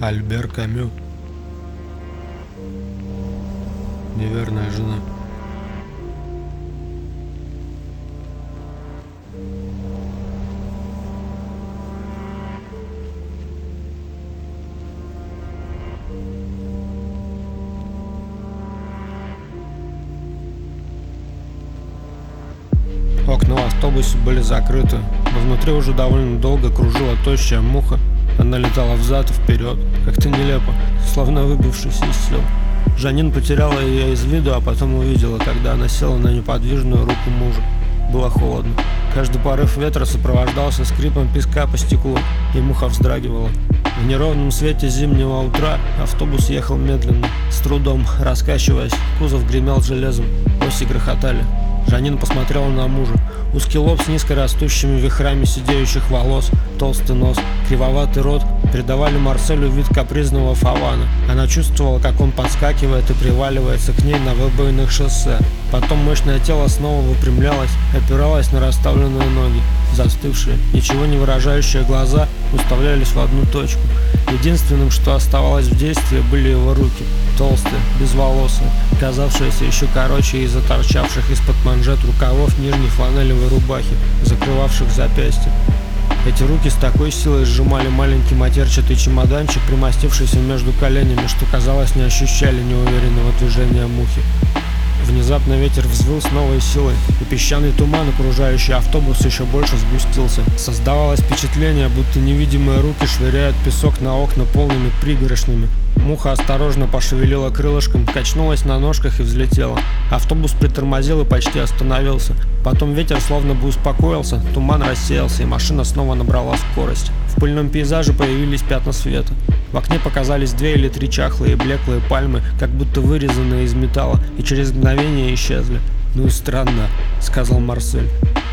Альбер Камю. Неверная жена. Окна в автобусе были закрыты, но внутри уже довольно долго кружила тощая муха. Она летала взад и вперед, как-то нелепо, словно выбившись из сил. Жанин потеряла ее из виду, а потом увидела, когда она села на неподвижную руку мужа. Было холодно. Каждый порыв ветра сопровождался скрипом песка по стеклу, и муха вздрагивала. В неровном свете зимнего утра автобус ехал медленно, с трудом раскачиваясь, кузов гремел железом, оси грохотали. Жанин посмотрела на мужа. Узкий лоб с низкорастущими вихрами сидеющих волос, толстый нос, кривоватый рот придавали Марселю вид капризного фавана. Она чувствовала, как он подскакивает и приваливается к ней на выбоинах шоссе. Потом мощное тело снова выпрямлялось, опиралось на расставленные ноги. Застывшие, ничего не выражающие глаза уставлялись в одну точку. Единственным, что оставалось в действии, были его руки. Толстые, безволосые, казавшиеся еще короче из-за торчавших из-под манжет рукавов нижней фланелевой рубахи, закрывавших запястья. Эти руки с такой силой сжимали маленький матерчатый чемоданчик, примостившийся между коленями, что, казалось, не ощущали неуверенного движения мухи. Внезапно ветер взвыл с новой силой, и песчаный туман, окружающий автобус, еще больше сгустился. Создавалось впечатление, будто невидимые руки швыряют песок на окна полными пригоршнями. Муха осторожно пошевелила крылышком, качнулась на ножках и взлетела. Автобус притормозил и почти остановился. Потом ветер словно бы успокоился, туман рассеялся, и машина снова набрала скорость. В пыльном пейзаже появились пятна света. В окне показались две или три чахлые блеклые пальмы, как будто вырезанные из металла, и через мгновение исчезли. «Ну и странно», — сказал Марсель.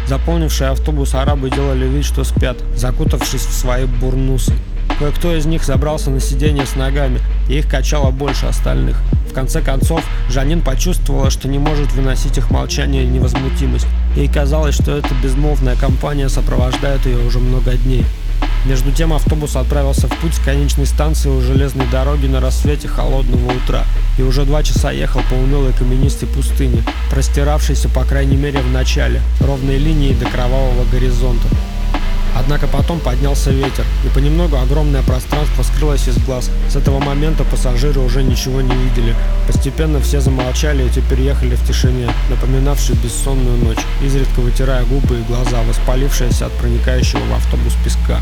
Заполнившие автобус арабы делали вид, что спят, закутавшись в свои бурнусы. Кое-кто из них забрался на сиденье с ногами, и их качало больше остальных. В конце концов, Жанин почувствовала, что не может выносить их молчание и невозмутимость. Ей казалось, что эта безмолвная компания сопровождает ее уже много дней. Между тем автобус отправился в путь с конечной станции у железной дороги на рассвете холодного утра и уже два часа ехал по унылой каменистой пустыне, простиравшейся, по крайней мере, в начале, ровной линии до кровавого горизонта. Однако потом поднялся ветер, и понемногу огромное пространство скрылось из глаз. С этого момента пассажиры уже ничего не видели. Постепенно все замолчали и теперь ехали в тишине, напоминавшей бессонную ночь, изредка вытирая губы и глаза, воспалившиеся от проникающего в автобус песка.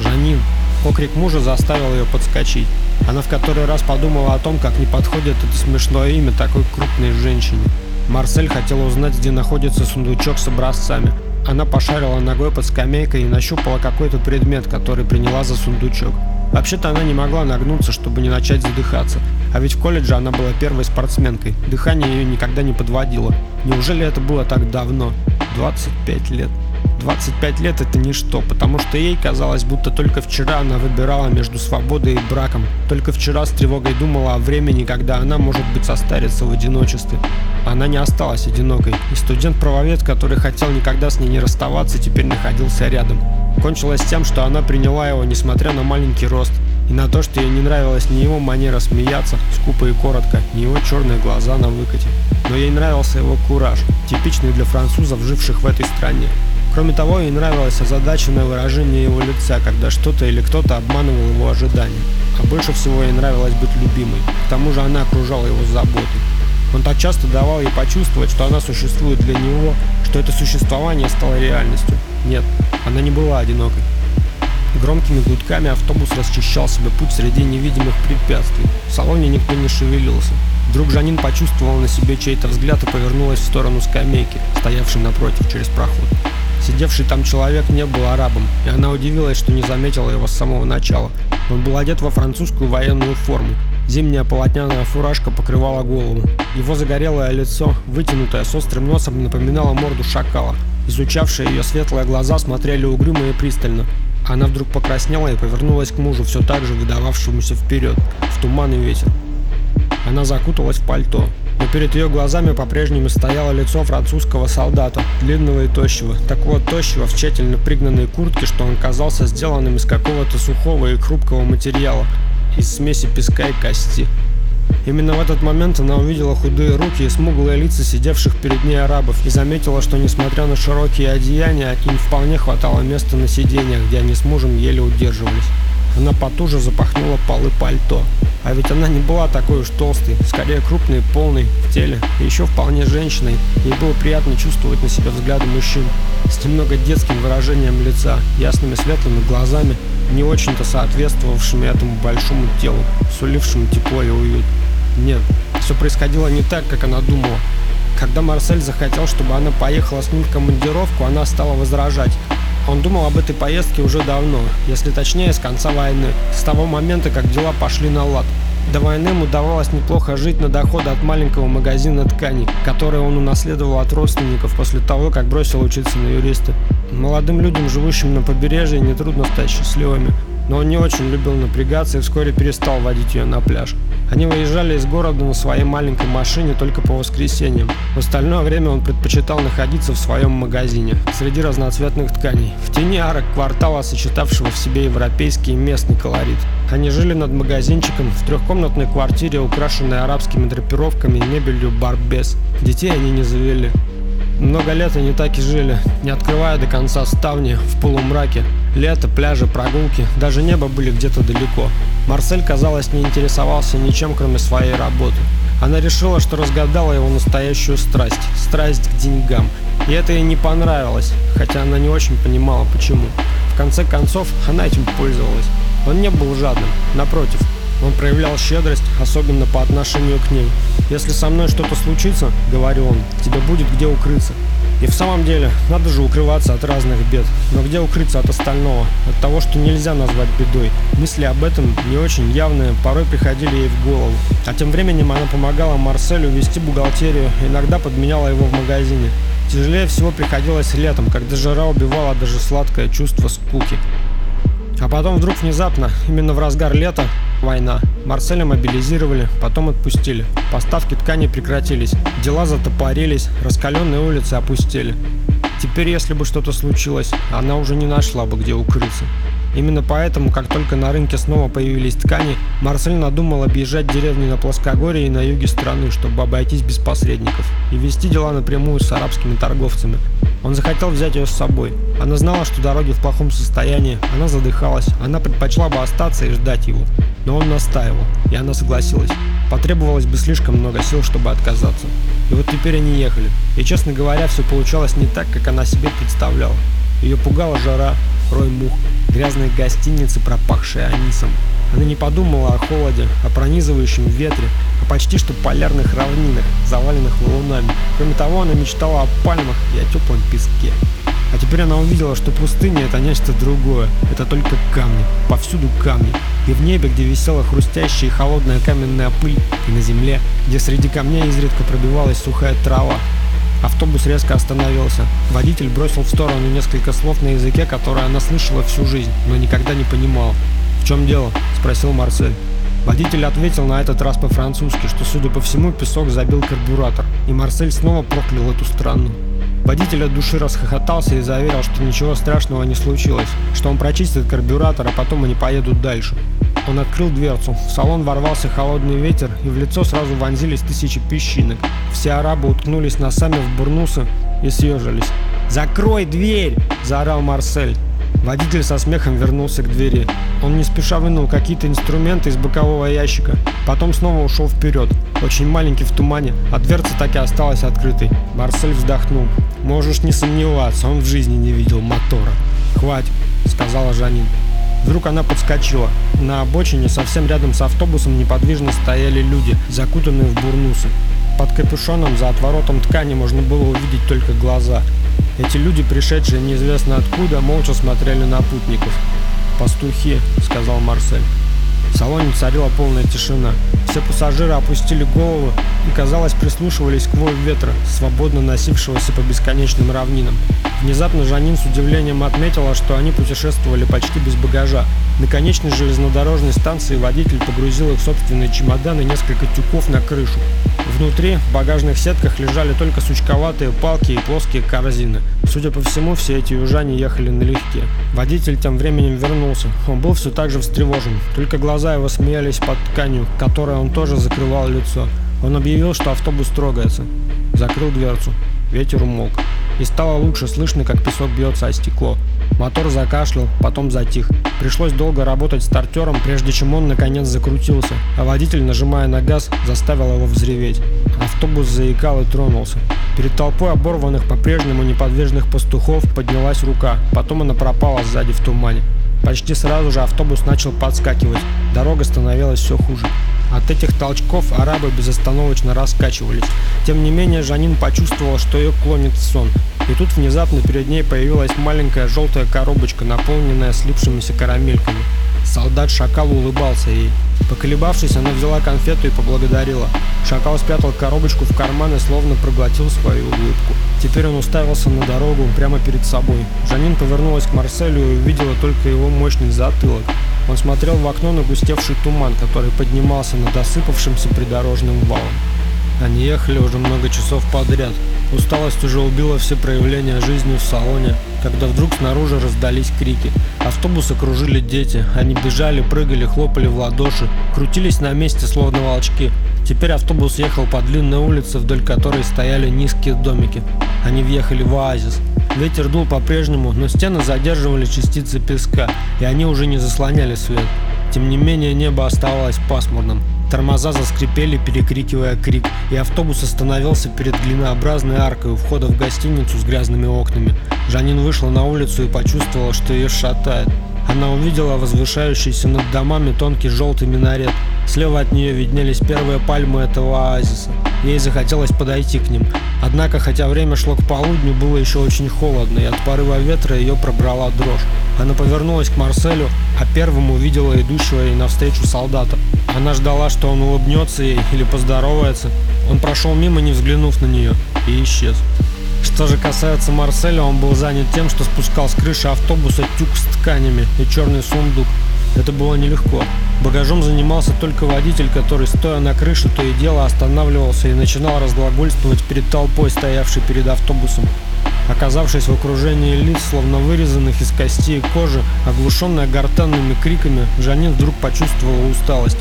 «Жанин!» Окрик мужа заставил ее подскочить. Она в который раз подумала о том, как не подходит это смешное имя такой крупной женщине. Марсель хотела узнать, где находится сундучок с образцами. Она пошарила ногой под скамейкой и нащупала какой-то предмет, который приняла за сундучок. Вообще-то она не могла нагнуться, чтобы не начать задыхаться. А ведь в колледже она была первой спортсменкой. Дыхание ее никогда не подводило. Неужели это было так давно? 25 лет. 25 лет это ничто, потому что ей казалось, будто только вчера она выбирала между свободой и браком. Только вчера с тревогой думала о времени, когда она, может быть, состарится в одиночестве. Она не осталась одинокой, и студент-правовед, который хотел никогда с ней не расставаться, теперь находился рядом. Кончилось тем, что она приняла его, несмотря на маленький рост, и на то, что ей не нравилась ни его манера смеяться, скупо и коротко, ни его черные глаза на выкате. Но ей нравился его кураж, типичный для французов, живших в этой стране. Кроме того, ей нравилось озадаченное выражение его лица, когда что-то или кто-то обманывал его ожидания. А больше всего ей нравилось быть любимой. К тому же она окружала его заботой. Он так часто давал ей почувствовать, что она существует для него, что это существование стало реальностью. Нет, она не была одинокой. Громкими гудками автобус расчищал себе путь среди невидимых препятствий. В салоне никто не шевелился. Вдруг Жанин почувствовал на себе чей-то взгляд и повернулась в сторону скамейки, стоявшей напротив через проход. Сидевший там человек не был арабом, и она удивилась, что не заметила его с самого начала. Он был одет во французскую военную форму. Зимняя полотняная фуражка покрывала голову. Его загорелое лицо, вытянутое с острым носом, напоминало морду шакала. Изучавшие ее светлые глаза смотрели угрюмо и пристально. Она вдруг покраснела и повернулась к мужу, все так же выдававшемуся вперед, в туман и ветер. Она закуталась в пальто, но перед ее глазами по-прежнему стояло лицо французского солдата, длинного и тощего, такого тощего в тщательно пригнанной куртке, что он казался сделанным из какого-то сухого и хрупкого материала. из смеси песка и кости. Именно в этот момент она увидела худые руки и смуглые лица сидевших перед ней арабов и заметила, что несмотря на широкие одеяния, им вполне хватало места на сиденьях, где они с мужем еле удерживались. Она потуже запахнула полы пальто. А ведь она не была такой уж толстой, скорее крупной, полной, в теле, и еще вполне женщиной. Ей было приятно чувствовать на себе взгляды мужчин с немного детским выражением лица, ясными светлыми глазами, не очень-то соответствовавшими этому большому телу, сулившему тепло и уют. Нет, все происходило не так, как она думала. Когда Марсель захотел, чтобы она поехала с ним в командировку, она стала возражать. Он думал об этой поездке уже давно, если точнее, с конца войны, с того момента, как дела пошли на лад. До войны ему удавалось неплохо жить на доходы от маленького магазина тканей, который он унаследовал от родственников после того, как бросил учиться на юриста. Молодым людям, живущим на побережье, нетрудно стать счастливыми но он не очень любил напрягаться и вскоре перестал водить ее на пляж. Они выезжали из города на своей маленькой машине только по воскресеньям. В остальное время он предпочитал находиться в своем магазине, среди разноцветных тканей, в тени арок квартала, сочетавшего в себе европейский и местный колорит. Они жили над магазинчиком в трехкомнатной квартире, украшенной арабскими драпировками и мебелью барбес. Детей они не завели. Много лет они так и жили, не открывая до конца ставни в полумраке. Лето, пляжи, прогулки, даже небо были где-то далеко. Марсель, казалось, не интересовался ничем, кроме своей работы. Она решила, что разгадала его настоящую страсть, страсть к деньгам. И это ей не понравилось, хотя она не очень понимала, почему. В конце концов, она этим пользовалась. Он не был жадным, напротив, он проявлял щедрость, особенно по отношению к ней. «Если со мной что-то случится, — говорил он, — тебе будет где укрыться». И в самом деле, надо же укрываться от разных бед. Но где укрыться от остального? От того, что нельзя назвать бедой. Мысли об этом, не очень явные, порой приходили ей в голову. А тем временем она помогала Марселю вести бухгалтерию, иногда подменяла его в магазине. Тяжелее всего приходилось летом, когда жара убивала даже сладкое чувство скуки. А потом вдруг внезапно, именно в разгар лета, война. Марселя мобилизировали, потом отпустили. Поставки ткани прекратились, дела затопорились, раскаленные улицы опустели. Теперь, если бы что-то случилось, она уже не нашла бы где укрыться. Именно поэтому, как только на рынке снова появились ткани, Марсель надумал объезжать деревни на плоскогорье и на юге страны, чтобы обойтись без посредников и вести дела напрямую с арабскими торговцами. Он захотел взять ее с собой. Она знала, что дороги в плохом состоянии, она задыхалась, она предпочла бы остаться и ждать его. Но он настаивал, и она согласилась. Потребовалось бы слишком много сил, чтобы отказаться. И вот теперь они ехали. И, честно говоря, все получалось не так, как она себе представляла. Ее пугала жара, рой мух, грязные гостиницы, пропахшие анисом. Она не подумала о холоде, о пронизывающем ветре, о почти что полярных равнинах, заваленных валунами. Кроме того, она мечтала о пальмах и о теплом песке. А теперь она увидела, что пустыня это нечто другое. Это только камни, повсюду камни. И в небе, где висела хрустящая и холодная каменная пыль, и на земле, где среди камней изредка пробивалась сухая трава, Автобус резко остановился. Водитель бросил в сторону несколько слов на языке, который она слышала всю жизнь, но никогда не понимала. «В чем дело?» – спросил Марсель. Водитель ответил на этот раз по-французски, что, судя по всему, песок забил карбюратор, и Марсель снова проклял эту страну. Водитель от души расхохотался и заверил, что ничего страшного не случилось, что он прочистит карбюратор, а потом они поедут дальше. Он открыл дверцу. В салон ворвался холодный ветер, и в лицо сразу вонзились тысячи песчинок. Все арабы уткнулись носами в бурнусы и съежились. «Закрой дверь!» – заорал Марсель. Водитель со смехом вернулся к двери. Он не спеша вынул какие-то инструменты из бокового ящика. Потом снова ушел вперед, очень маленький в тумане, а дверца так и осталась открытой. Марсель вздохнул. «Можешь не сомневаться, он в жизни не видел мотора». «Хватит», — сказала Жанин. Вдруг она подскочила. На обочине, совсем рядом с автобусом, неподвижно стояли люди, закутанные в бурнусы. Под капюшоном за отворотом ткани можно было увидеть только глаза. Эти люди, пришедшие неизвестно откуда, молча смотрели на путников. «Пастухи», — сказал Марсель. В салоне царила полная тишина. Все пассажиры опустили головы и, казалось, прислушивались к вою ветра, свободно носившегося по бесконечным равнинам. Внезапно Жанин с удивлением отметила, что они путешествовали почти без багажа. На конечной железнодорожной станции водитель погрузил их в собственные чемоданы и несколько тюков на крышу. Внутри, в багажных сетках, лежали только сучковатые палки и плоские корзины. Судя по всему, все эти южане ехали налегке. Водитель тем временем вернулся. Он был все так же встревожен, только глаза Глаза его смеялись под тканью, которой он тоже закрывал лицо. Он объявил, что автобус трогается. Закрыл дверцу. Ветер умолк. И стало лучше слышно, как песок бьется о стекло. Мотор закашлял, потом затих. Пришлось долго работать стартером, прежде чем он наконец закрутился, а водитель, нажимая на газ, заставил его взреветь. Автобус заикал и тронулся. Перед толпой оборванных по-прежнему неподвижных пастухов поднялась рука, потом она пропала сзади в тумане. Почти сразу же автобус начал подскакивать, дорога становилась все хуже. От этих толчков арабы безостановочно раскачивались. Тем не менее, Жанин почувствовала, что ее клонит сон. И тут внезапно перед ней появилась маленькая желтая коробочка, наполненная слипшимися карамельками. Солдат Шакал улыбался ей. Поколебавшись, она взяла конфету и поблагодарила. Шакал спрятал коробочку в карман и словно проглотил свою улыбку. Теперь он уставился на дорогу прямо перед собой. Жанин повернулась к Марселю и увидела только его мощный затылок. Он смотрел в окно на густевший туман, который поднимался над осыпавшимся придорожным валом. Они ехали уже много часов подряд. Усталость уже убила все проявления жизни в салоне, когда вдруг снаружи раздались крики. Автобус окружили дети. Они бежали, прыгали, хлопали в ладоши, крутились на месте, словно волчки. Теперь автобус ехал по длинной улице, вдоль которой стояли низкие домики. Они въехали в оазис. Ветер дул по-прежнему, но стены задерживали частицы песка, и они уже не заслоняли свет. Тем не менее, небо оставалось пасмурным. Тормоза заскрипели, перекрикивая крик, и автобус остановился перед глинообразной аркой у входа в гостиницу с грязными окнами. Жанин вышла на улицу и почувствовала, что ее шатает. Она увидела возвышающийся над домами тонкий желтый минарет. Слева от нее виднелись первые пальмы этого оазиса. Ей захотелось подойти к ним. Однако, хотя время шло к полудню, было еще очень холодно, и от порыва ветра ее пробрала дрожь. Она повернулась к Марселю, а первым увидела идущего ей навстречу солдата. Она ждала, что он улыбнется ей или поздоровается. Он прошел мимо, не взглянув на нее, и исчез. Что же касается Марселя, он был занят тем, что спускал с крыши автобуса тюк с тканями и черный сундук. Это было нелегко. Багажом занимался только водитель, который, стоя на крыше, то и дело останавливался и начинал разглагольствовать перед толпой, стоявшей перед автобусом. Оказавшись в окружении лиц, словно вырезанных из кости и кожи, оглушенная гортанными криками, Жанин вдруг почувствовала усталость.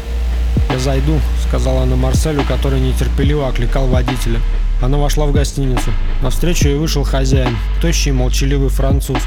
«Я зайду», — сказала она Марселю, который нетерпеливо окликал водителя. Она вошла в гостиницу. Навстречу ей вышел хозяин, тощий и молчаливый француз.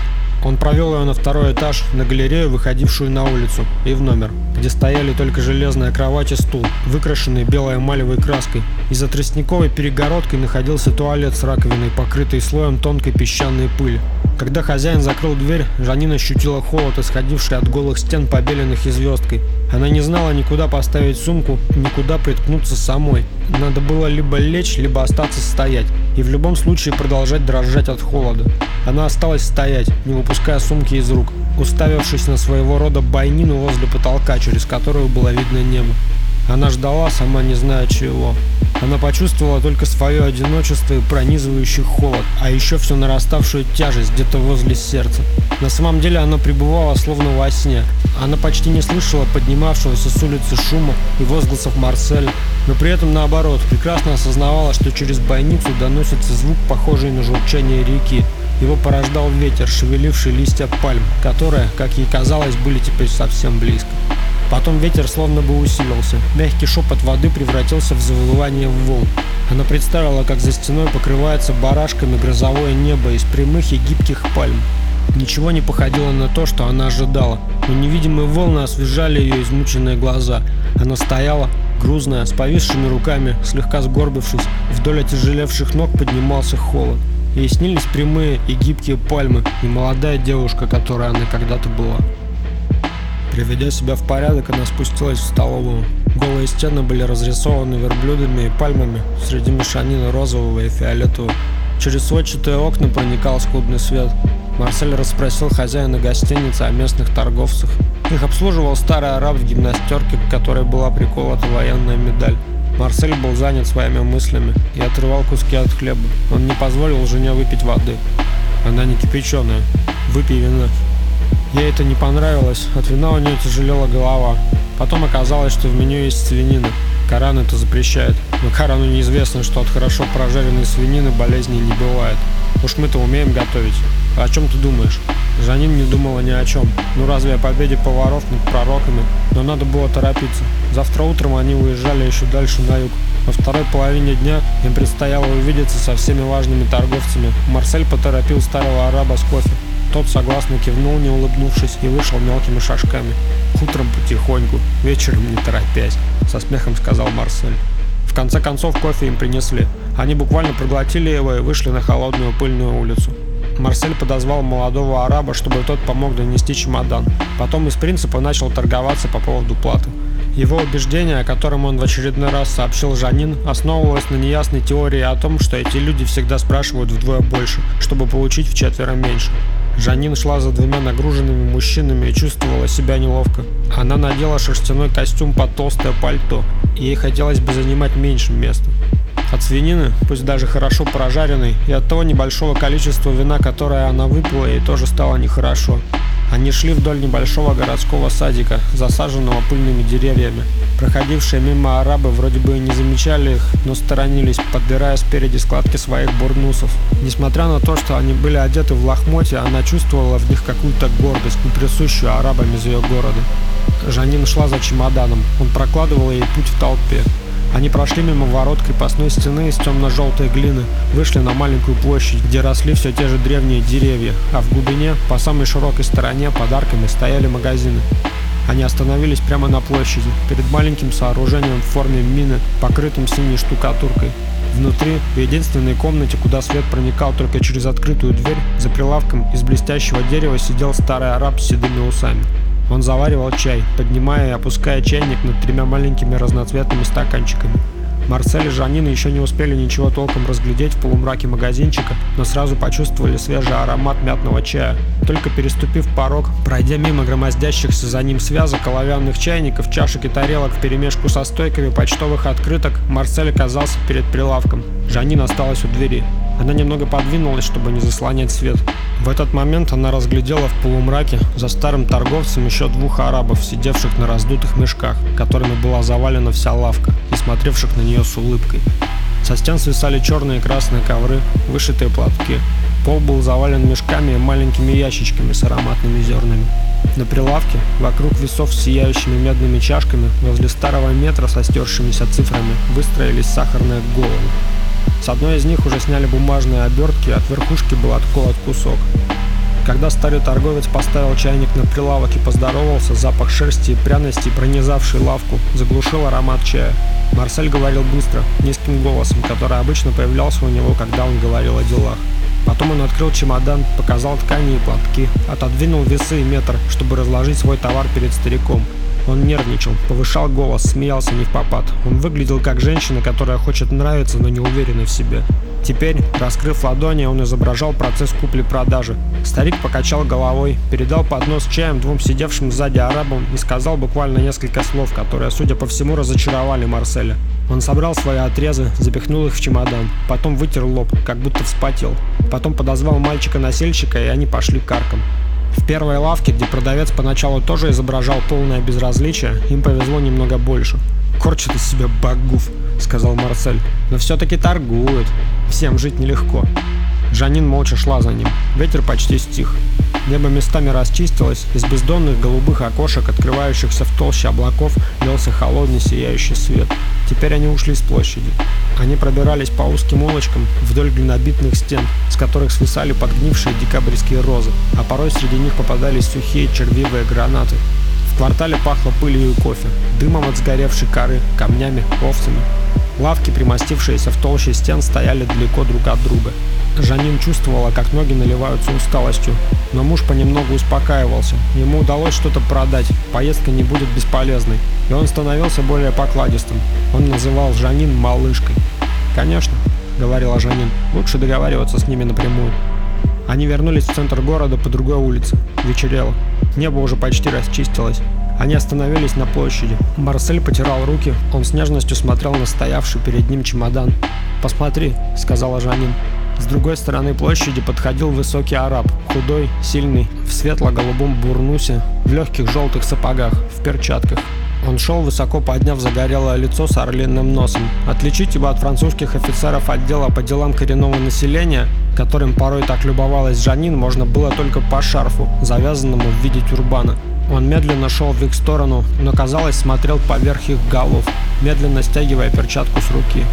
Он провел ее на второй этаж, на галерею, выходившую на улицу, и в номер, где стояли только железная кровать и стул, выкрашенный белой эмалевой краской. И за тростниковой перегородкой находился туалет с раковиной, покрытой слоем тонкой песчаной пыли. Когда хозяин закрыл дверь, Жанина ощутила холод, исходивший от голых стен, побеленных и. Она не знала никуда поставить сумку, никуда приткнуться самой. Надо было либо лечь, либо остаться стоять, и в любом случае продолжать дрожать от холода. Она осталась стоять, не выпуская сумки из рук, уставившись на своего рода бойнину возле потолка, через которую было видно небо. Она ждала, сама не зная чего. Она почувствовала только свое одиночество и пронизывающий холод, а еще всю нараставшую тяжесть где-то возле сердца. На самом деле она пребывала словно во сне. Она почти не слышала поднимавшегося с улицы шума и возгласов Марселя, но при этом наоборот, прекрасно осознавала, что через бойницу доносится звук, похожий на журчание реки. Его порождал ветер, шевеливший листья пальм, которые, как ей казалось, были теперь совсем близко. Потом ветер словно бы усилился. Мягкий шепот воды превратился в завывание волн. Она представила, как за стеной покрывается барашками грозовое небо из прямых и гибких пальм. Ничего не походило на то, что она ожидала, но невидимые волны освежали ее измученные глаза. Она стояла, грузная, с повисшими руками, слегка сгорбившись, вдоль отяжелевших ног поднимался холод. Ей снились прямые и гибкие пальмы и молодая девушка, которой она когда-то была. Приведя себя в порядок, она спустилась в столовую. Голые стены были разрисованы верблюдами и пальмами среди мешанины розового и фиолетового. Через сводчатые окна проникал скудный свет. Марсель расспросил хозяина гостиницы о местных торговцах. Их обслуживал старый араб в гимнастерке, к которой была приколота военная медаль. Марсель был занят своими мыслями и отрывал куски от хлеба. Он не позволил жене выпить воды. Она не кипяченая. Выпей вина. Ей это не понравилось, от вина у нее тяжелела голова. Потом оказалось, что в меню есть свинина. Коран это запрещает. Но Корану неизвестно, что от хорошо прожаренной свинины болезней не бывает. Уж мы-то умеем готовить. А о чем ты думаешь? Жанин не думала ни о чем. Ну разве о победе поваров над пророками? Но надо было торопиться. Завтра утром они уезжали еще дальше на юг. Во второй половине дня им предстояло увидеться со всеми важными торговцами. Марсель поторопил старого араба с кофе. Тот согласно кивнул, не улыбнувшись, и вышел мелкими шажками. «Утром потихоньку, вечером не торопясь», — со смехом сказал Марсель. В конце концов кофе им принесли. Они буквально проглотили его и вышли на холодную пыльную улицу. Марсель подозвал молодого араба, чтобы тот помог донести чемодан. Потом из принципа начал торговаться по поводу платы. Его убеждение, о котором он в очередной раз сообщил Жанин, основывалось на неясной теории о том, что эти люди всегда спрашивают вдвое больше, чтобы получить в четверо меньше. Жанин шла за двумя нагруженными мужчинами и чувствовала себя неловко. Она надела шерстяной костюм под толстое пальто, ей хотелось бы занимать меньше места. От свинины, пусть даже хорошо прожаренной, и от того небольшого количества вина, которое она выпила, ей тоже стало нехорошо. Они шли вдоль небольшого городского садика, засаженного пыльными деревьями. Проходившие мимо арабы вроде бы и не замечали их, но сторонились, подбирая спереди складки своих бурнусов. Несмотря на то, что они были одеты в лохмотья, она чувствовала в них какую-то гордость, не присущую арабам из ее города. Жанин шла за чемоданом, он прокладывал ей путь в толпе. Они прошли мимо ворот крепостной стены из темно-желтой глины, вышли на маленькую площадь, где росли все те же древние деревья, а в глубине, по самой широкой стороне, подарками стояли магазины. Они остановились прямо на площади, перед маленьким сооружением в форме мины, покрытым синей штукатуркой. Внутри, в единственной комнате, куда свет проникал только через открытую дверь, за прилавком из блестящего дерева сидел старый араб с седыми усами. Он заваривал чай, поднимая и опуская чайник над тремя маленькими разноцветными стаканчиками. Марсель и Жанина еще не успели ничего толком разглядеть в полумраке магазинчика, но сразу почувствовали свежий аромат мятного чая. Только переступив порог, пройдя мимо громоздящихся за ним связок оловянных чайников, чашек и тарелок вперемешку со стойками почтовых открыток, Марсель оказался перед прилавком. Жанин осталась у двери. Она немного подвинулась, чтобы не заслонять свет. В этот момент она разглядела в полумраке за старым торговцем еще двух арабов, сидевших на раздутых мешках, которыми была завалена вся лавка, и смотревших на нее с улыбкой. Со стен свисали черные и красные ковры, вышитые платки. Пол был завален мешками и маленькими ящичками с ароматными зернами. На прилавке, вокруг весов с сияющими медными чашками, возле старого метра со стершимися цифрами, выстроились сахарные головы. С одной из них уже сняли бумажные обертки, от верхушки был отколот кусок. Когда старый торговец поставил чайник на прилавок и поздоровался, запах шерсти и пряностей, пронизавший лавку, заглушил аромат чая. Марсель говорил быстро, низким голосом, который обычно появлялся у него, когда он говорил о делах. Потом он открыл чемодан, показал ткани и платки, отодвинул весы и метр, чтобы разложить свой товар перед стариком. Он нервничал, повышал голос, смеялся не в попад. Он выглядел как женщина, которая хочет нравиться, но не уверена в себе. Теперь, раскрыв ладони, он изображал процесс купли-продажи. Старик покачал головой, передал поднос чаем двум сидевшим сзади арабам и сказал буквально несколько слов, которые, судя по всему, разочаровали Марселя. Он собрал свои отрезы, запихнул их в чемодан, потом вытер лоб, как будто вспотел. Потом подозвал мальчика-носильщика, и они пошли к аркам. В первой лавке, где продавец поначалу тоже изображал полное безразличие, им повезло немного больше. «Корчит из себя богов», — сказал Марсель. «Но все-таки торгуют. Всем жить нелегко». Жанин молча шла за ним. Ветер почти стих. Небо местами расчистилось, из бездонных голубых окошек, открывающихся в толще облаков, лился холодный сияющий свет. Теперь они ушли с площади. Они пробирались по узким улочкам вдоль глинобитных стен, с которых свисали подгнившие декабрьские розы, а порой среди них попадались сухие червивые гранаты. В квартале пахло пылью и кофе, дымом от сгоревшей коры, камнями, овцами. Лавки, примостившиеся в толще стен, стояли далеко друг от друга. Жанин чувствовала, как ноги наливаются усталостью, но муж понемногу успокаивался. Ему удалось что-то продать, поездка не будет бесполезной, и он становился более покладистым. Он называл Жанин «малышкой». «Конечно», — говорила Жанин, — «лучше договариваться с ними напрямую». Они вернулись в центр города по другой улице. Вечерело. Небо уже почти расчистилось. Они остановились на площади. Марсель потирал руки, он с нежностью смотрел на стоявший перед ним чемодан. «Посмотри», — сказала Жанин. С другой стороны площади подходил высокий араб, худой, сильный, в светло-голубом бурнусе, в легких желтых сапогах, в перчатках. Он шел, высоко подняв загорелое лицо с орлиным носом. Отличить его от французских офицеров отдела по делам коренного населения, которым порой так любовалась Жанин, можно было только по шарфу, завязанному в виде тюрбана. Он медленно шел в их сторону, но, казалось, смотрел поверх их голов, медленно стягивая перчатку с руки.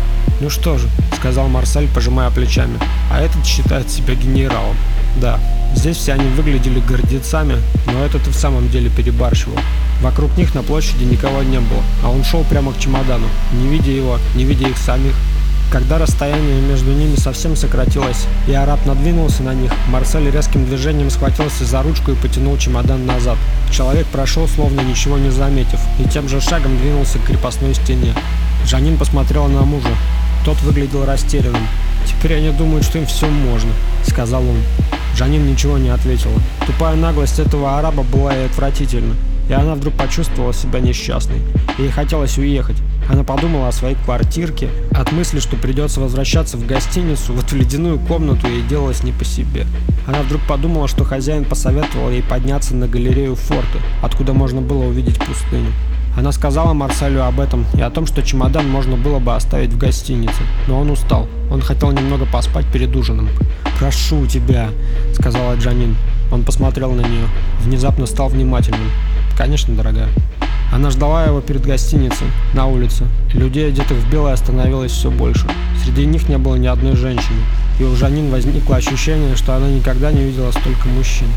«Ну что же», — сказал Марсель, пожимая плечами, — «а этот считает себя генералом». Да, здесь все они выглядели гордецами, но этот и в самом деле перебарщивал. Вокруг них на площади никого не было, а он шел прямо к чемодану, не видя его, не видя их самих. Когда расстояние между ними совсем сократилось, и араб надвинулся на них, Марсель резким движением схватился за ручку и потянул чемодан назад. Человек прошел, словно ничего не заметив, и тем же шагом двинулся к крепостной стене. Жанин посмотрела на мужа. Тот выглядел растерянным. «Теперь они думают, что им все можно», — сказал он. Жанин ничего не ответила. Тупая наглость этого араба была и отвратительна. И она вдруг почувствовала себя несчастной. Ей хотелось уехать. Она подумала о своей квартирке, от мысли, что придется возвращаться в гостиницу, вот в ледяную комнату ей делалось не по себе. Она вдруг подумала, что хозяин посоветовал ей подняться на галерею форта, откуда можно было увидеть пустыню. Она сказала Марселю об этом и о том, что чемодан можно было бы оставить в гостинице, но он устал. Он хотел немного поспать перед ужином. «Прошу тебя», — сказала Джанин. Он посмотрел на нее. Внезапно стал внимательным. «Конечно, дорогая». Она ждала его перед гостиницей, на улице. Людей, одетых в белое, становилось все больше. Среди них не было ни одной женщины. И у Жанин возникло ощущение, что она никогда не видела столько мужчин.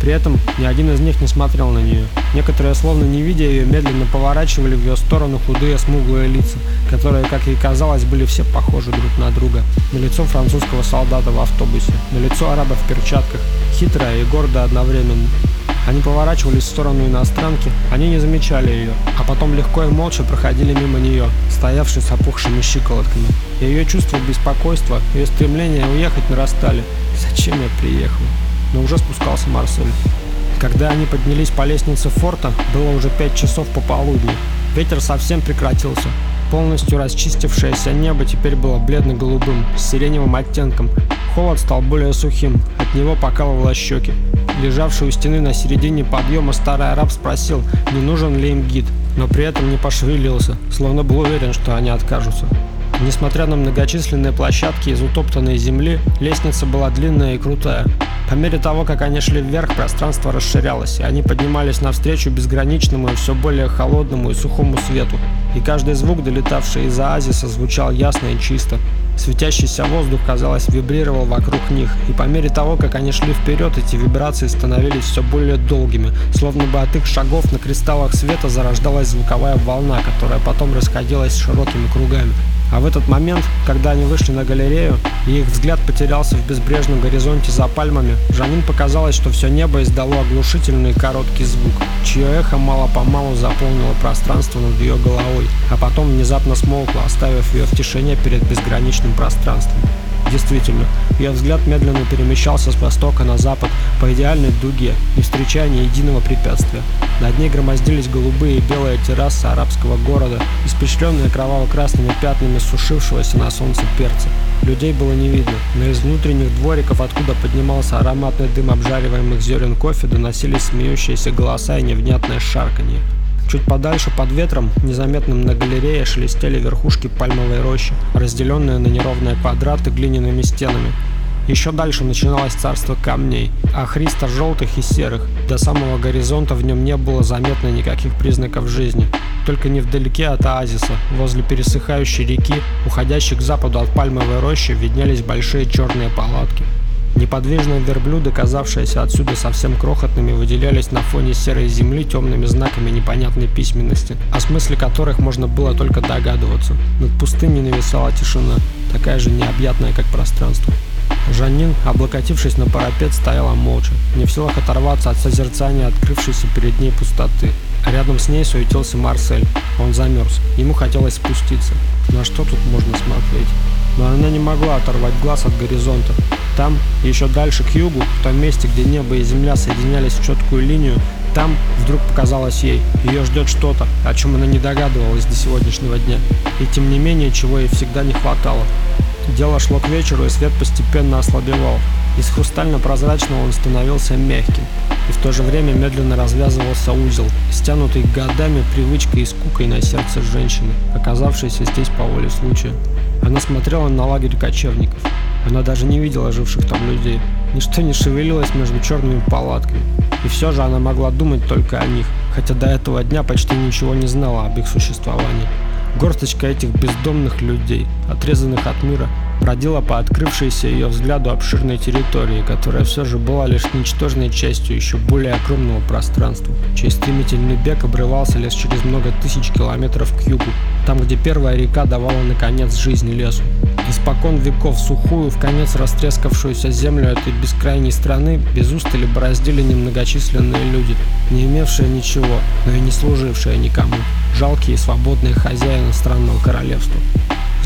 При этом ни один из них не смотрел на нее. Некоторые, словно не видя ее, медленно поворачивали в ее сторону худые смуглые лица, которые, как ей казалось, были все похожи друг на друга. На лицо французского солдата в автобусе, на лицо араба в перчатках, хитрое и гордое одновременно. Они поворачивались в сторону иностранки, они не замечали ее, а потом легко и молча проходили мимо нее, стоявшей с опухшими щиколотками. Ее чувство беспокойства, ее стремление уехать нарастали. Зачем я приехал? Но уже спускался Марсель. Когда они поднялись по лестнице форта, было уже пять часов пополудни. Ветер совсем прекратился. Полностью расчистившееся небо теперь было бледно-голубым, с сиреневым оттенком. Холод стал более сухим, от него покалывало щеки. Лежавший у стены на середине подъема старый араб спросил, не нужен ли им гид, но при этом не пошевелился, словно был уверен, что они откажутся. Несмотря на многочисленные площадки из утоптанной земли, лестница была длинная и крутая. По мере того, как они шли вверх, пространство расширялось, и они поднимались навстречу безграничному и все более холодному и сухому свету. И каждый звук, долетавший из оазиса, звучал ясно и чисто. Светящийся воздух, казалось, вибрировал вокруг них, и по мере того, как они шли вперед, эти вибрации становились все более долгими, словно бы от их шагов на кристаллах света зарождалась звуковая волна, которая потом расходилась широкими кругами. А в этот момент, когда они вышли на галерею, и их взгляд потерялся в безбрежном горизонте за пальмами, Жанин показалось, что все небо издало оглушительный короткий звук, чье эхо мало-помалу заполнило пространство над ее головой, а потом внезапно смолкло, оставив ее в тишине перед безграничным пространством. Действительно, ее взгляд медленно перемещался с востока на запад по идеальной дуге, не встречая ни единого препятствия. Над ней громоздились голубые и белые террасы арабского города, испещренные кроваво-красными пятнами сушившегося на солнце перца. Людей было не видно, но из внутренних двориков, откуда поднимался ароматный дым обжариваемых зерен кофе, доносились смеющиеся голоса и невнятное шарканье. Чуть подальше, под ветром, незаметным на галерее, шелестели верхушки пальмовой рощи, разделенные на неровные квадраты глиняными стенами. Еще дальше начиналось царство камней, охристо-желтых и серых. До самого горизонта в нем не было заметно никаких признаков жизни. Только невдалеке от оазиса, возле пересыхающей реки, уходящей к западу от пальмовой рощи, виднелись большие черные палатки. Неподвижные верблюды, казавшиеся отсюда совсем крохотными, выделялись на фоне серой земли темными знаками непонятной письменности, о смысле которых можно было только догадываться. Над пустыней нависала тишина, такая же необъятная, как пространство. Жанин, облокотившись на парапет, стояла молча, не в силах оторваться от созерцания открывшейся перед ней пустоты. Рядом с ней суетился Марсель. Он замерз. Ему хотелось спуститься. На что тут можно смотреть? Но она не могла оторвать глаз от горизонта. Там, еще дальше к югу, в том месте, где небо и земля соединялись в четкую линию, там вдруг показалось ей, ее ждет что-то, о чем она не догадывалась до сегодняшнего дня. И тем не менее, чего ей всегда не хватало. Дело шло к вечеру, и свет постепенно ослабевал. Из хрустально-прозрачного он становился мягким. И в то же время медленно развязывался узел, стянутый годами привычкой и скукой на сердце женщины, оказавшейся здесь по воле случая. Она смотрела на лагерь кочевников. Она даже не видела живших там людей. Ничто не шевелилось между черными палатками. И все же она могла думать только о них, хотя до этого дня почти ничего не знала об их существовании. Горсточка этих бездомных людей, отрезанных от мира, бродила по открывшейся ее взгляду обширной территории, которая все же была лишь ничтожной частью еще более огромного пространства, чей стремительный бег обрывался лишь через много тысяч километров к югу, там, где первая река давала наконец жизнь лесу. Испокон веков сухую, в конец растрескавшуюся землю этой бескрайней страны без устали бороздили немногочисленные люди, не имевшие ничего, но и не служившие никому, жалкие и свободные хозяины странного королевства.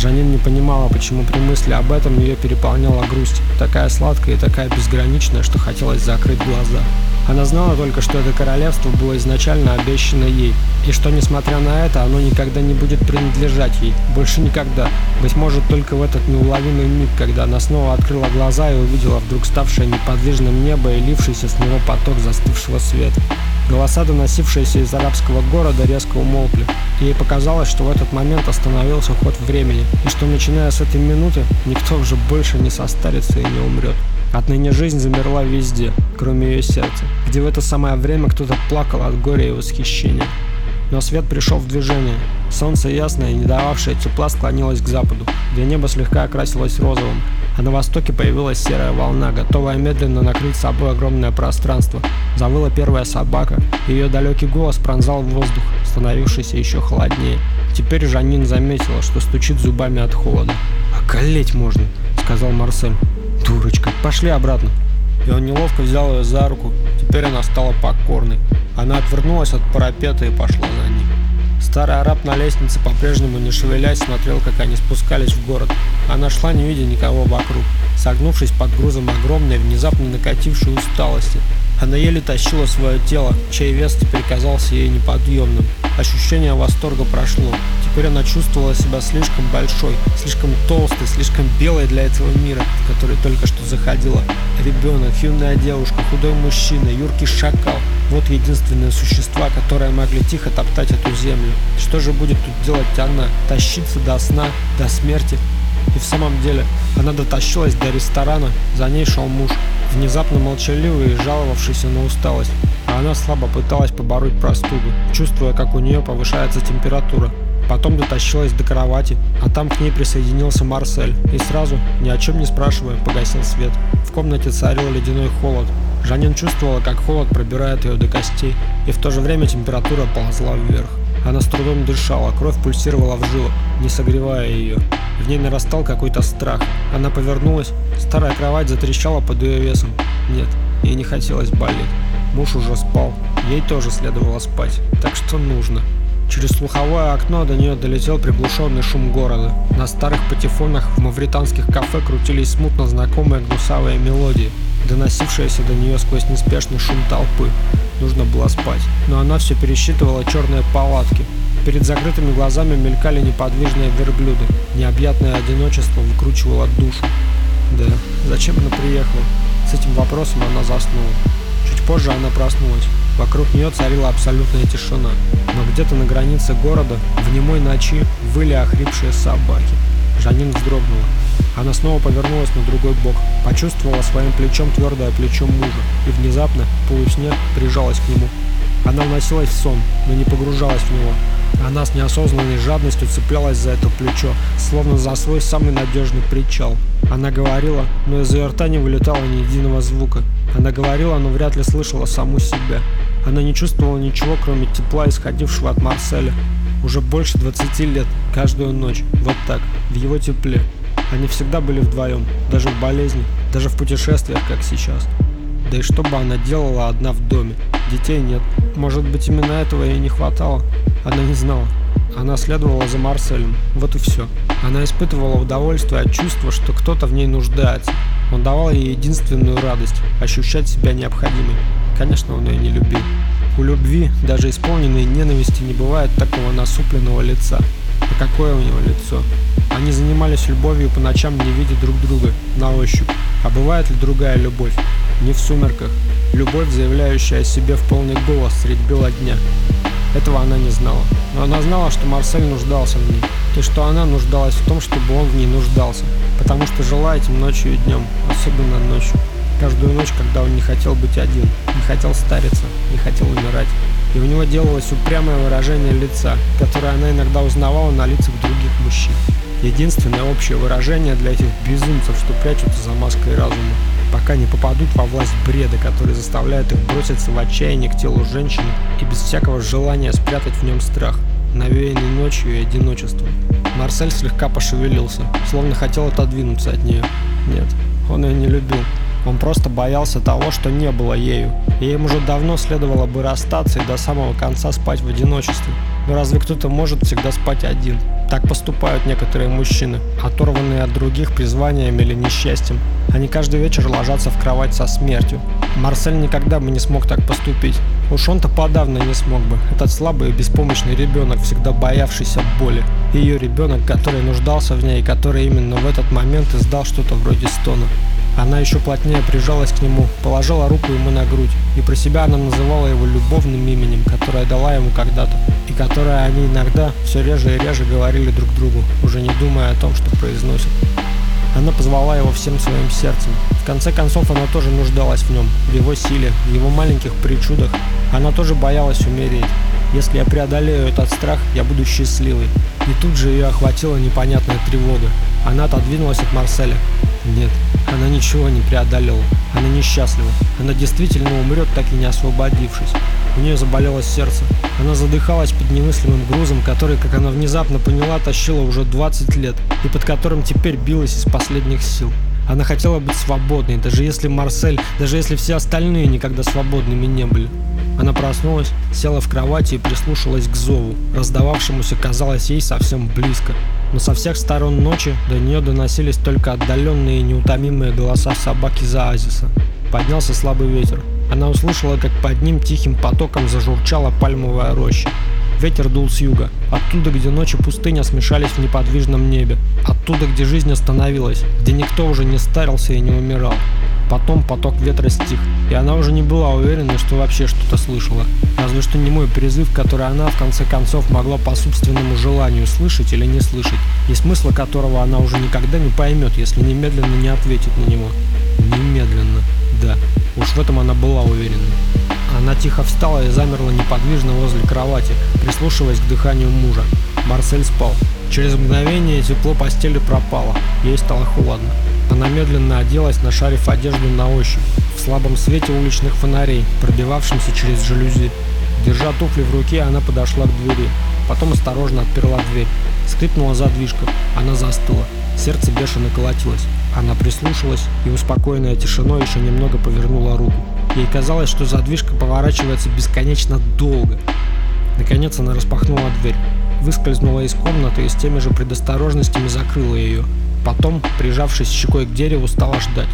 Жанин не понимала, почему при мысли об этом ее переполняла грусть, такая сладкая и такая безграничная, что хотелось закрыть глаза. Она знала только, что это королевство было изначально обещано ей, и что, несмотря на это, оно никогда не будет принадлежать ей, больше никогда. Быть может, только в этот неуловимый миг, когда она снова открыла глаза и увидела вдруг ставшее неподвижным небо и лившийся с него поток застывшего света. Голоса, доносившиеся из арабского города, резко умолкли. Ей показалось, что в этот момент остановился ход времени, и что начиная с этой минуты никто уже больше не состарится и не умрет. Отныне жизнь замерла везде, кроме ее сердца, где в это самое время кто-то плакал от горя и восхищения. Но свет пришел в движение. Солнце ясное и не дававшее тепла склонилось к западу, где небо слегка окрасилось розовым, а на востоке появилась серая волна, готовая медленно накрыть собой огромное пространство. Завыла первая собака, и ее далекий голос пронзал воздух, становившийся еще холоднее. Теперь Жанин заметила, что стучит зубами от холода. «Околеть можно», — сказал Марсель. «Дурочка, пошли обратно». И он неловко взял ее за руку. Теперь она стала покорной. Она отвернулась от парапета и пошла за ним. Старый араб на лестнице, по-прежнему не шевелясь, смотрел, как они спускались в город. Она шла, не видя никого вокруг, согнувшись под грузом огромной, внезапно накатившей усталости. Она еле тащила свое тело, чей вес теперь казался ей неподъемным. Ощущение восторга прошло. Теперь она чувствовала себя слишком большой, слишком толстой, слишком белой для этого мира, в который только что заходила. Ребенок, юная девушка, худой мужчина, юркий шакал. Вот единственные существа, которые могли тихо топтать эту землю. Что же будет тут делать она? Тащиться до сна, до смерти? И в самом деле, она дотащилась до ресторана, за ней шел муж, внезапно молчаливый и жаловавшийся на усталость, а она слабо пыталась побороть простуду, чувствуя, как у нее повышается температура. Потом дотащилась до кровати, а там к ней присоединился Марсель и сразу, ни о чем не спрашивая, погасил свет. В комнате царил ледяной холод. Жанин чувствовала, как холод пробирает ее до костей, и в то же время температура ползла вверх. Она с трудом дышала, кровь пульсировала в жилах, не согревая ее. В ней нарастал какой-то страх. Она повернулась, старая кровать затрещала под ее весом. Нет, ей не хотелось болеть. Муж уже спал, ей тоже следовало спать, так что нужно. Через слуховое окно до нее долетел приглушенный шум города. На старых патефонах в мавританских кафе крутились смутно знакомые гнусавые мелодии, доносившиеся до нее сквозь неспешный шум толпы. Нужно было спать, но она все пересчитывала черные палатки, Перед закрытыми глазами мелькали неподвижные верблюды. Необъятное одиночество выкручивало душу. Да, зачем она приехала? С этим вопросом она заснула. Чуть позже она проснулась. Вокруг нее царила абсолютная тишина. Но где-то на границе города в немой ночи выли охрипшие собаки. Жанин вздрогнула. Она снова повернулась на другой бок, почувствовала своим плечом твердое плечо мужа и внезапно, полусне, прижалась к нему. Она уносилась в сон, но не погружалась в него. Она с неосознанной жадностью цеплялась за это плечо, словно за свой самый надежный причал. Она говорила, но из ее рта не вылетало ни единого звука. Она говорила, но вряд ли слышала саму себя. Она не чувствовала ничего, кроме тепла, исходившего от Марселя. Уже больше 20 лет, каждую ночь, вот так, в его тепле. Они всегда были вдвоем, даже в болезни, даже в путешествиях, как сейчас. Да и что бы она делала одна в доме? Детей нет. Может быть, именно этого ей не хватало? Она не знала. Она следовала за Марселем. Вот и все. Она испытывала удовольствие от чувства, что кто-то в ней нуждается. Он давал ей единственную радость – ощущать себя необходимой. Конечно, он ее не любил. У любви, даже исполненной ненависти, не бывает такого насупленного лица. А какое у него лицо? Они занимались любовью по ночам, не видя друг друга, на ощупь. А бывает ли другая любовь? Не в сумерках. Любовь, заявляющая о себе в полный голос средь бела дня. Этого она не знала. Но она знала, что Марсель нуждался в ней. И что она нуждалась в том, чтобы он в ней нуждался. Потому что жила этим ночью и днем, особенно ночью. Каждую ночь, когда он не хотел быть один, не хотел стариться, не хотел умирать. И у него делалось упрямое выражение лица, которое она иногда узнавала на лицах других мужчин. Единственное общее выражение для этих безумцев, что прячутся за маской разума, пока не попадут во власть бреда, который заставляет их броситься в отчаяние к телу женщины и без всякого желания спрятать в нем страх, навеянный ночью и одиночеством. Марсель слегка пошевелился, словно хотел отодвинуться от нее. Нет, он ее не любил. Он просто боялся того, что не было ею, и им уже давно следовало бы расстаться и до самого конца спать в одиночестве. Но разве кто-то может всегда спать один? Так поступают некоторые мужчины, оторванные от других призванием или несчастьем. Они каждый вечер ложатся в кровать со смертью. Марсель никогда бы не смог так поступить. Уж он-то подавно не смог бы. Этот слабый и беспомощный ребенок, всегда боявшийся боли. Ее ребенок, который нуждался в ней который именно в этот момент издал что-то вроде стона. Она еще плотнее прижалась к нему, положила руку ему на грудь, и про себя она называла его любовным именем, которое дала ему когда-то, и которое они иногда все реже и реже говорили друг другу, уже не думая о том, что произносят. Она позвала его всем своим сердцем. В конце концов, она тоже нуждалась в нем, в его силе, в его маленьких причудах. Она тоже боялась умереть. Если я преодолею этот страх, я буду счастливой. И тут же ее охватила непонятная тревога. Она отодвинулась от Марселя. Нет, она ничего не преодолела. Она несчастлива. Она действительно умрет, так и не освободившись. У нее заболело сердце. Она задыхалась под немыслимым грузом, который, как она внезапно поняла, тащила уже 20 лет, и под которым теперь билась из последних сил. Она хотела быть свободной, даже если Марсель, даже если все остальные никогда свободными не были. Она проснулась, села в кровати и прислушалась к зову, раздававшемуся, казалось ей, совсем близко. Но со всех сторон ночи до нее доносились только отдаленные и неутомимые голоса собаки за Азиса. Поднялся слабый ветер. Она услышала, как под ним тихим потоком зажурчала пальмовая роща. Ветер дул с юга, оттуда, где ночи пустыня смешались в неподвижном небе, оттуда, где жизнь остановилась, где никто уже не старился и не умирал. Потом поток ветра стих, и она уже не была уверена, что вообще что-то слышала. Разве что не мой призыв, который она в конце концов могла по собственному желанию слышать или не слышать, и смысла которого она уже никогда не поймет, если немедленно не ответит на него. Немедленно, да, уж в этом она была уверена. Она тихо встала и замерла неподвижно возле кровати, прислушиваясь к дыханию мужа. Марсель спал. Через мгновение тепло постели пропало, ей стало холодно. Она медленно оделась, нашарив одежду на ощупь, в слабом свете уличных фонарей, пробивавшемся через жалюзи. Держа туфли в руке, она подошла к двери. Потом осторожно отперла дверь. Скрипнула задвижка. Она застыла. Сердце бешено колотилось. Она прислушалась и, успокоенная тишиной, еще немного повернула руку. Ей казалось, что задвижка поворачивается бесконечно долго. Наконец она распахнула дверь, выскользнула из комнаты и с теми же предосторожностями закрыла ее. Потом, прижавшись щекой к дереву, стала ждать.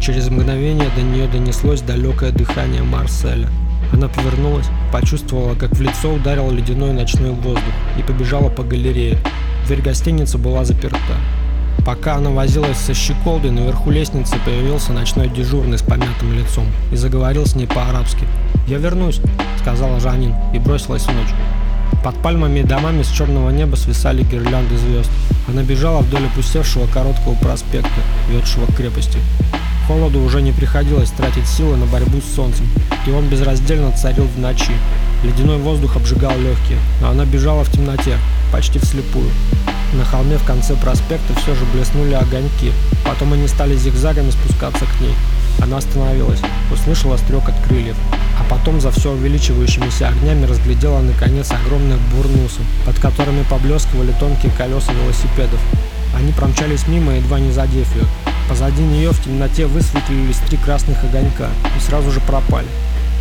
Через мгновение до нее донеслось далекое дыхание Марселя. Она повернулась, почувствовала, как в лицо ударил ледяной ночной воздух и побежала по галерее. Дверь гостиницы была заперта. Пока она возилась со щеколдой, наверху лестницы появился ночной дежурный с помятым лицом и заговорил с ней по-арабски. «Я вернусь», — сказала Жанин и бросилась в ночь. Под пальмами и домами с черного неба свисали гирлянды звезд. Она бежала вдоль опустевшего короткого проспекта, ведшего к крепости. Холоду уже не приходилось тратить силы на борьбу с солнцем, и он безраздельно царил в ночи. Ледяной воздух обжигал легкие, но она бежала в темноте, почти вслепую. На холме в конце проспекта все же блеснули огоньки, потом они стали зигзагами спускаться к ней. Она остановилась, услышала стрек от крыльев, а потом за все увеличивающимися огнями разглядела наконец огромных бурнусов, под которыми поблескивали тонкие колеса велосипедов. Они промчались мимо, едва не задев ее. Позади нее в темноте высветлились три красных огонька и сразу же пропали.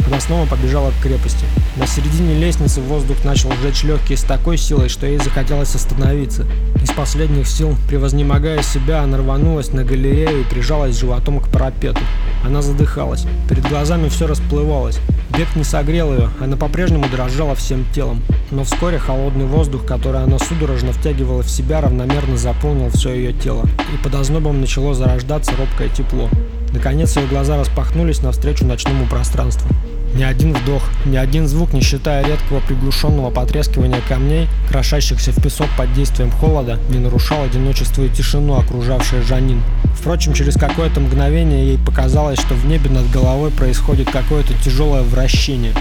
Она снова побежала к крепости. На середине лестницы воздух начал сжечь легкие с такой силой, что ей захотелось остановиться. Из последних сил, превознемогая себя, она рванулась на галерею и прижалась животом к парапету. Она задыхалась. Перед глазами все расплывалось. Бег не согрел ее, она по-прежнему дрожала всем телом. Но вскоре холодный воздух, который она судорожно втягивала в себя, равномерно заполнил все ее тело. И под ознобом начало зарождаться робкое тепло. Наконец ее глаза распахнулись навстречу ночному пространству. Ни один вдох, ни один звук, не считая редкого приглушенного потрескивания камней, крошащихся в песок под действием холода, не нарушал одиночество и тишину, окружавшее Жанин. Впрочем, через какое-то мгновение ей показалось, что в небе над головой происходит какое-то тяжелое вращение.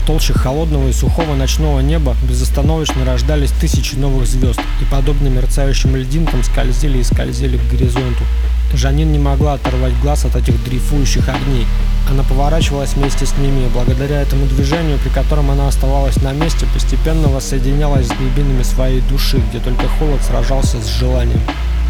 В толще холодного и сухого ночного неба безостановочно рождались тысячи новых звезд и, подобно мерцающим льдинкам, скользили и скользили к горизонту. Жанин не могла оторвать глаз от этих дрейфующих огней. Она поворачивалась вместе с ними, и благодаря этому движению, при котором она оставалась на месте, постепенно воссоединялась с глубинами своей души, где только холод сражался с желанием.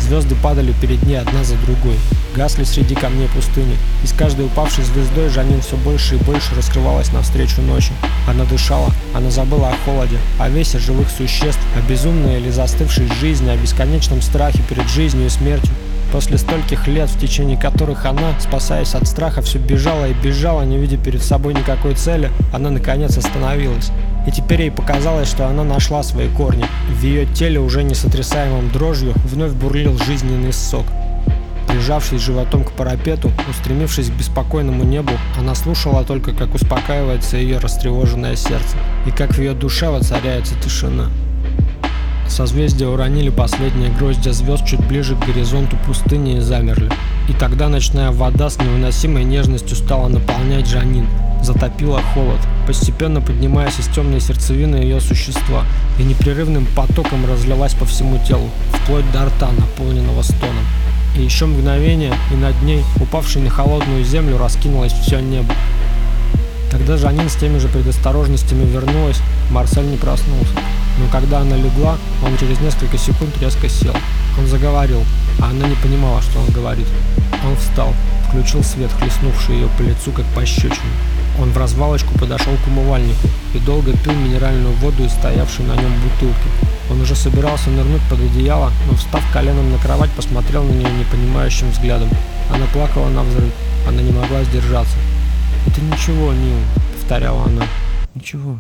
Звезды падали перед ней одна за другой, гасли среди камней пустыни, и с каждой упавшей звездой Жанин все больше и больше раскрывалась навстречу ночи. Она дышала, она забыла о холоде, о весе живых существ, о безумной или застывшей жизни, о бесконечном страхе перед жизнью и смертью. После стольких лет, в течение которых она, спасаясь от страха, все бежала и бежала, не видя перед собой никакой цели, она наконец остановилась. И теперь ей показалось, что она нашла свои корни. В ее теле, уже не сотрясаемым дрожью, вновь бурлил жизненный сок. Прижавшись животом к парапету, устремившись к беспокойному небу, она слушала только, как успокаивается ее растревоженное сердце, и как в ее душе воцаряется тишина. Созвездия уронили последние гроздья звезд чуть ближе к горизонту пустыни и замерли. И тогда ночная вода с невыносимой нежностью стала наполнять Жанин, затопила холод, постепенно поднимаясь из темной сердцевины ее существа и непрерывным потоком разлилась по всему телу, вплоть до рта, наполненного стоном. И еще мгновение, и над ней, упавшей на холодную землю, раскинулось все небо. Когда Жанин с теми же предосторожностями вернулась, Марсель не проснулся. Но когда она легла, он через несколько секунд резко сел. Он заговорил, а она не понимала, что он говорит. Он встал, включил свет, хлестнувший ее по лицу, как пощечину. Он в развалочку подошел к умывальнику и долго пил минеральную воду из стоявшей на нем бутылки. Он уже собирался нырнуть под одеяло, но встав коленом на кровать, посмотрел на нее непонимающим взглядом. Она плакала на взрыв, она не могла сдержаться. «Это ничего, Нил», — повторяла она. «Ничего,